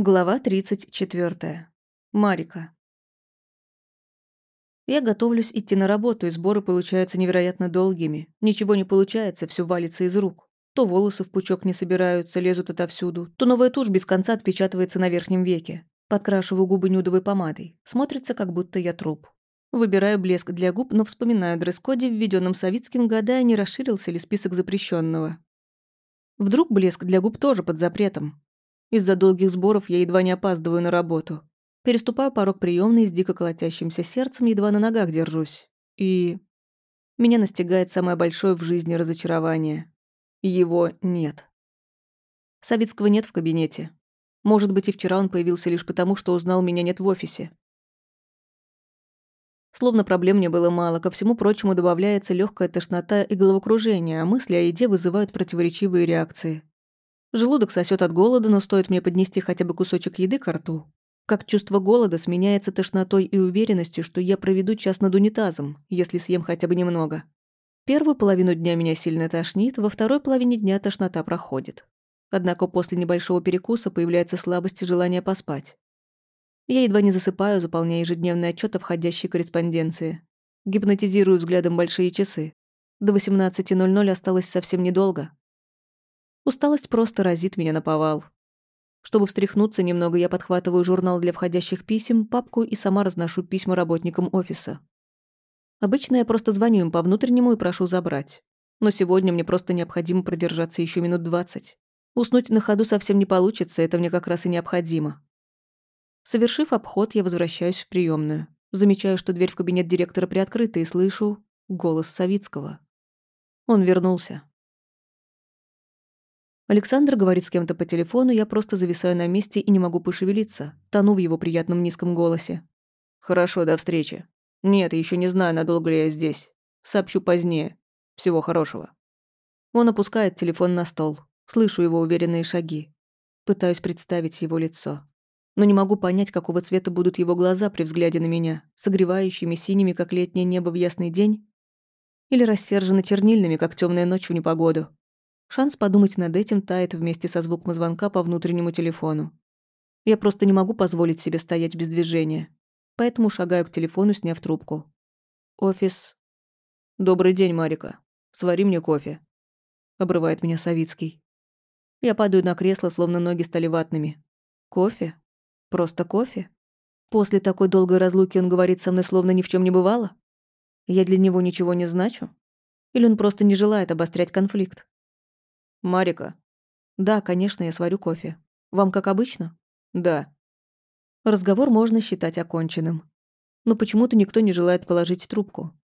Глава 34. Марика. Я готовлюсь идти на работу, и сборы получаются невероятно долгими. Ничего не получается, все валится из рук. То волосы в пучок не собираются, лезут отовсюду, то новая тушь без конца отпечатывается на верхнем веке. Подкрашиваю губы нюдовой помадой. Смотрится, как будто я труп. Выбираю блеск для губ, но вспоминаю дресс-коде, введенном Савицким, гадая, не расширился ли список запрещенного. Вдруг блеск для губ тоже под запретом. Из-за долгих сборов я едва не опаздываю на работу. Переступаю порог приемной с дико колотящимся сердцем, едва на ногах держусь. И... Меня настигает самое большое в жизни разочарование. Его нет. Савицкого нет в кабинете. Может быть, и вчера он появился лишь потому, что узнал, меня нет в офисе. Словно проблем мне было мало, ко всему прочему добавляется легкая тошнота и головокружение, а мысли о еде вызывают противоречивые реакции. Желудок сосет от голода, но стоит мне поднести хотя бы кусочек еды к рту. Как чувство голода сменяется тошнотой и уверенностью, что я проведу час над унитазом, если съем хотя бы немного. Первую половину дня меня сильно тошнит, во второй половине дня тошнота проходит. Однако после небольшого перекуса появляется слабость и желание поспать. Я едва не засыпаю, заполняя ежедневный отчет о входящей корреспонденции. Гипнотизирую взглядом большие часы. До 18.00 осталось совсем недолго. Усталость просто разит меня на повал. Чтобы встряхнуться немного, я подхватываю журнал для входящих писем, папку и сама разношу письма работникам офиса. Обычно я просто звоню им по внутреннему и прошу забрать. Но сегодня мне просто необходимо продержаться еще минут двадцать. Уснуть на ходу совсем не получится, это мне как раз и необходимо. Совершив обход, я возвращаюсь в приемную. Замечаю, что дверь в кабинет директора приоткрыта и слышу голос Савицкого. Он вернулся. Александр говорит с кем-то по телефону, я просто зависаю на месте и не могу пошевелиться, тону в его приятном низком голосе. «Хорошо, до встречи. Нет, еще не знаю, надолго ли я здесь. Сообщу позднее. Всего хорошего». Он опускает телефон на стол. Слышу его уверенные шаги. Пытаюсь представить его лицо. Но не могу понять, какого цвета будут его глаза при взгляде на меня, согревающими синими, как летнее небо в ясный день, или рассерженно чернильными, как темная ночь в непогоду. Шанс подумать над этим тает вместе со звуком звонка по внутреннему телефону. Я просто не могу позволить себе стоять без движения. Поэтому шагаю к телефону, сняв трубку. Офис. «Добрый день, Марика. Свари мне кофе». Обрывает меня Савицкий. Я падаю на кресло, словно ноги стали ватными. Кофе? Просто кофе? После такой долгой разлуки он говорит со мной, словно ни в чем не бывало? Я для него ничего не значу? Или он просто не желает обострять конфликт? «Марика». «Да, конечно, я сварю кофе. Вам как обычно?» «Да». Разговор можно считать оконченным. Но почему-то никто не желает положить трубку.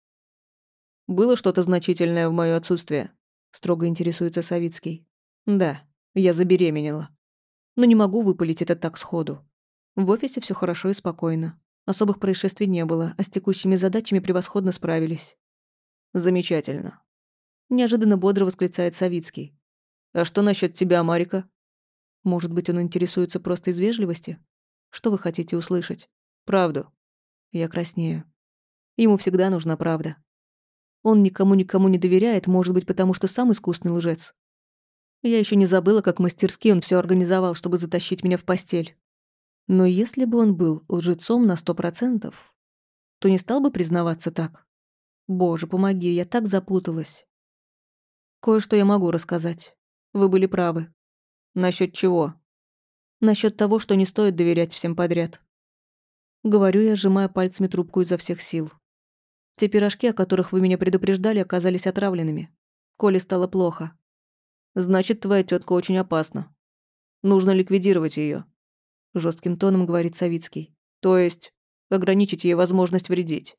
«Было что-то значительное в моё отсутствие?» Строго интересуется Савицкий. «Да, я забеременела. Но не могу выпалить это так сходу. В офисе все хорошо и спокойно. Особых происшествий не было, а с текущими задачами превосходно справились. Замечательно. Неожиданно бодро восклицает Савицкий. А что насчет тебя, Марика? Может быть, он интересуется просто из вежливости? Что вы хотите услышать? Правду. Я краснею. Ему всегда нужна правда. Он никому-никому не доверяет, может быть, потому что сам искусный лжец. Я еще не забыла, как мастерски он все организовал, чтобы затащить меня в постель. Но если бы он был лжецом на сто процентов, то не стал бы признаваться так. Боже, помоги, я так запуталась. Кое-что я могу рассказать. Вы были правы. Насчет чего? Насчет того, что не стоит доверять всем подряд. Говорю я, сжимая пальцами трубку изо всех сил. Те пирожки, о которых вы меня предупреждали, оказались отравленными. Коле стало плохо. Значит, твоя тетка очень опасна. Нужно ликвидировать ее. Жестким тоном говорит Савицкий. То есть, ограничить ей возможность вредить.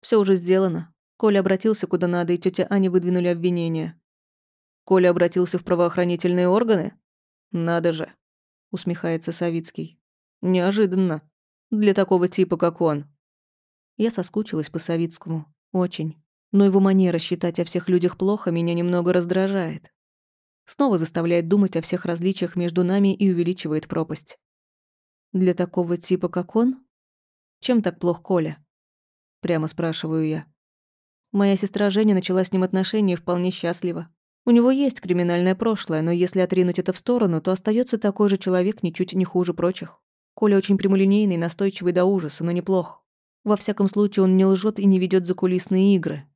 Все уже сделано. Коля обратился куда надо, и тетя Аня выдвинули обвинения. Коля обратился в правоохранительные органы? Надо же, усмехается Савицкий. Неожиданно. Для такого типа, как он. Я соскучилась по Савицкому. Очень. Но его манера считать о всех людях плохо меня немного раздражает. Снова заставляет думать о всех различиях между нами и увеличивает пропасть. Для такого типа, как он? Чем так плох Коля? Прямо спрашиваю я. Моя сестра Женя начала с ним отношения вполне счастливо. У него есть криминальное прошлое, но если отринуть это в сторону, то остается такой же человек ничуть не хуже прочих. Коля очень прямолинейный, настойчивый до ужаса, но неплох. Во всяком случае, он не лжет и не ведет закулисные игры.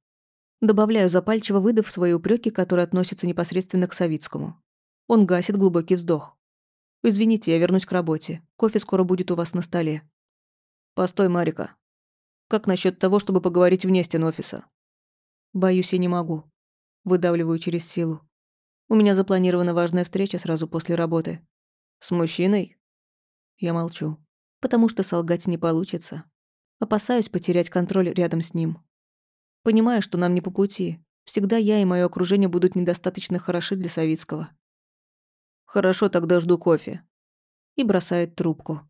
Добавляю запальчиво, выдав свои упреки, которые относятся непосредственно к Савицкому. Он гасит глубокий вздох. «Извините, я вернусь к работе. Кофе скоро будет у вас на столе». «Постой, Марика. Как насчет того, чтобы поговорить вне стен офиса?» «Боюсь, я не могу». Выдавливаю через силу. У меня запланирована важная встреча сразу после работы. «С мужчиной?» Я молчу. Потому что солгать не получится. Опасаюсь потерять контроль рядом с ним. Понимаю, что нам не по пути. Всегда я и мое окружение будут недостаточно хороши для Савицкого. «Хорошо, тогда жду кофе». И бросает трубку.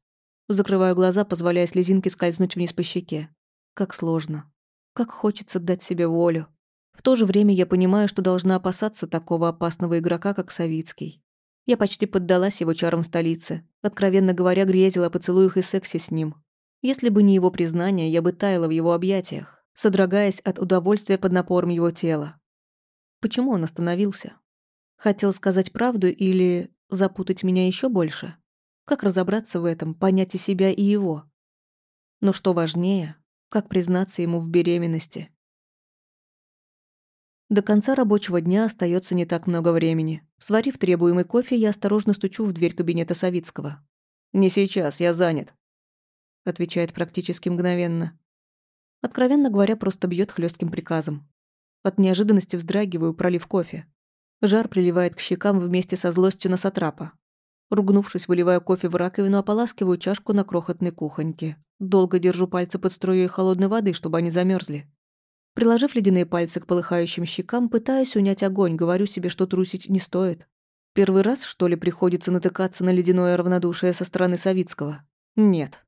Закрываю глаза, позволяя слезинке скользнуть вниз по щеке. Как сложно. Как хочется дать себе волю. В то же время я понимаю, что должна опасаться такого опасного игрока, как Савицкий. Я почти поддалась его чарам в столице. Откровенно говоря, грезила о поцелуях и сексе с ним. Если бы не его признание, я бы таяла в его объятиях, содрогаясь от удовольствия под напором его тела. Почему он остановился? Хотел сказать правду или запутать меня еще больше? Как разобраться в этом, понять и себя, и его? Но что важнее, как признаться ему в беременности? До конца рабочего дня остается не так много времени. Сварив требуемый кофе, я осторожно стучу в дверь кабинета Савицкого. «Не сейчас, я занят», — отвечает практически мгновенно. Откровенно говоря, просто бьет хлестким приказом. От неожиданности вздрагиваю, пролив кофе. Жар приливает к щекам вместе со злостью на сатрапа. Ругнувшись, выливаю кофе в раковину, ополаскиваю чашку на крохотной кухоньке. Долго держу пальцы под струей холодной воды, чтобы они замерзли. Приложив ледяные пальцы к полыхающим щекам, пытаюсь унять огонь, говорю себе, что трусить не стоит. Первый раз, что ли, приходится натыкаться на ледяное равнодушие со стороны Савицкого? Нет.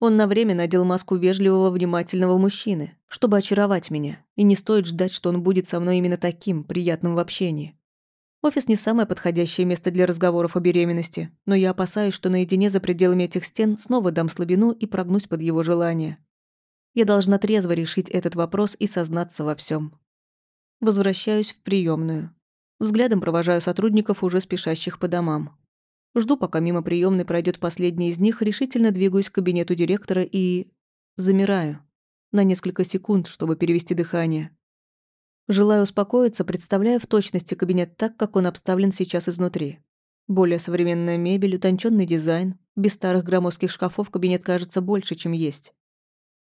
Он на время надел маску вежливого, внимательного мужчины, чтобы очаровать меня, и не стоит ждать, что он будет со мной именно таким, приятным в общении. Офис не самое подходящее место для разговоров о беременности, но я опасаюсь, что наедине за пределами этих стен снова дам слабину и прогнусь под его желание. Я должна трезво решить этот вопрос и сознаться во всем. Возвращаюсь в приемную. Взглядом провожаю сотрудников, уже спешащих по домам. Жду, пока мимо приемной пройдет последний из них, решительно двигаюсь к кабинету директора и... замираю. На несколько секунд, чтобы перевести дыхание. Желаю успокоиться, представляя в точности кабинет так, как он обставлен сейчас изнутри. Более современная мебель, утонченный дизайн. Без старых громоздких шкафов кабинет кажется больше, чем есть.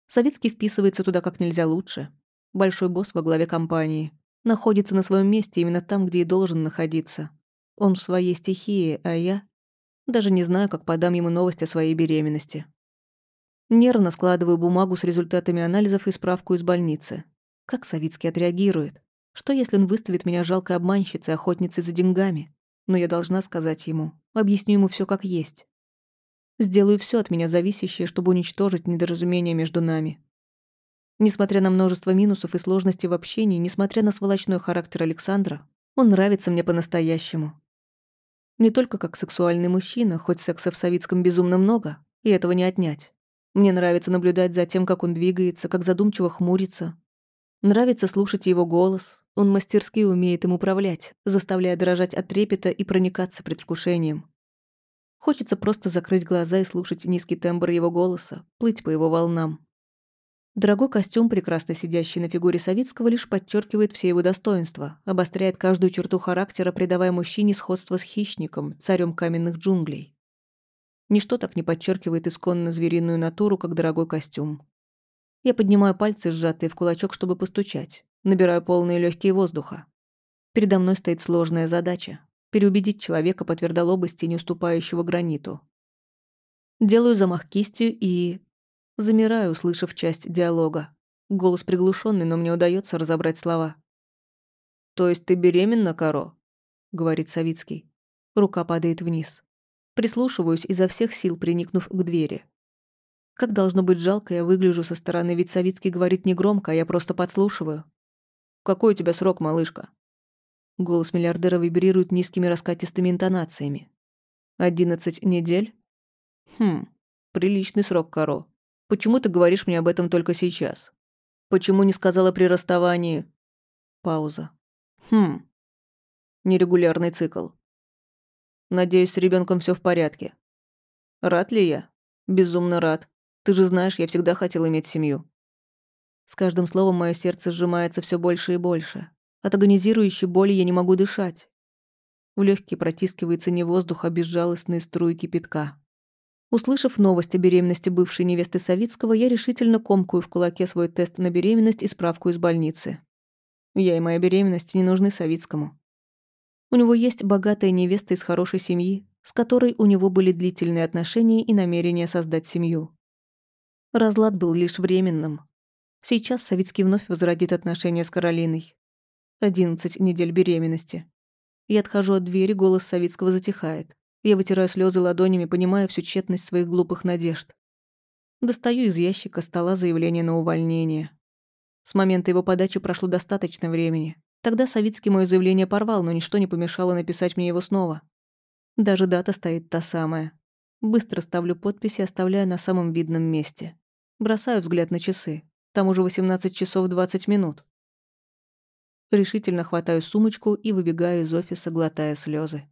Советский вписывается туда как нельзя лучше. Большой босс во главе компании. Находится на своем месте именно там, где и должен находиться. Он в своей стихии, а я... Даже не знаю, как подам ему новость о своей беременности. Нервно складываю бумагу с результатами анализов и справку из больницы. Как Савицкий отреагирует? Что, если он выставит меня жалкой обманщицей, охотницей за деньгами? Но я должна сказать ему. Объясню ему все как есть. Сделаю все от меня зависящее, чтобы уничтожить недоразумение между нами. Несмотря на множество минусов и сложностей в общении, несмотря на сволочной характер Александра, он нравится мне по-настоящему. Не только как сексуальный мужчина, хоть секса в Савицком безумно много, и этого не отнять. Мне нравится наблюдать за тем, как он двигается, как задумчиво хмурится. Нравится слушать его голос. Он мастерски умеет им управлять, заставляя дрожать от трепета и проникаться предвкушением. Хочется просто закрыть глаза и слушать низкий тембр его голоса, плыть по его волнам. Дорогой костюм, прекрасно сидящий на фигуре Савицкого, лишь подчеркивает все его достоинства, обостряет каждую черту характера, придавая мужчине сходство с хищником, царем каменных джунглей. Ничто так не подчеркивает исконно звериную натуру, как дорогой костюм. Я поднимаю пальцы, сжатые в кулачок, чтобы постучать. Набираю полные легкие воздуха. Передо мной стоит сложная задача переубедить человека по твердолобости, не уступающего граниту. Делаю замах кистью и... Замираю, услышав часть диалога. Голос приглушенный, но мне удается разобрать слова. «То есть ты беременна, Каро?» — говорит Савицкий. Рука падает вниз. Прислушиваюсь изо всех сил, приникнув к двери. Как должно быть жалко, я выгляжу со стороны, ведь Савицкий говорит негромко, а я просто подслушиваю. «Какой у тебя срок, малышка?» Голос миллиардера вибрирует низкими раскатистыми интонациями. «Одиннадцать недель?» «Хм, приличный срок, Каро. Почему ты говоришь мне об этом только сейчас? Почему не сказала при расставании?» Пауза. «Хм, Нерегулярный цикл. Надеюсь, с ребенком все в порядке. Рад ли я? Безумно рад. Ты же знаешь, я всегда хотел иметь семью. С каждым словом мое сердце сжимается все больше и больше. От агонизирующей боли я не могу дышать. В легкие протискивается не воздух, а безжалостные струи кипятка. Услышав новость о беременности бывшей невесты Савицкого, я решительно комкую в кулаке свой тест на беременность и справку из больницы. Я и моя беременность не нужны Савицкому. У него есть богатая невеста из хорошей семьи, с которой у него были длительные отношения и намерение создать семью. Разлад был лишь временным. Сейчас Савицкий вновь возродит отношения с Каролиной. Одиннадцать недель беременности. Я отхожу от двери, голос Савицкого затихает. Я вытираю слезы ладонями, понимая всю тщетность своих глупых надежд. Достаю из ящика стола заявление на увольнение. С момента его подачи прошло достаточно времени. Тогда Савицкий мое заявление порвал, но ничто не помешало написать мне его снова. Даже дата стоит та самая. Быстро ставлю подпись и оставляю на самом видном месте. Бросаю взгляд на часы. Там уже 18 часов 20 минут. Решительно хватаю сумочку и выбегаю из офиса, глотая слезы.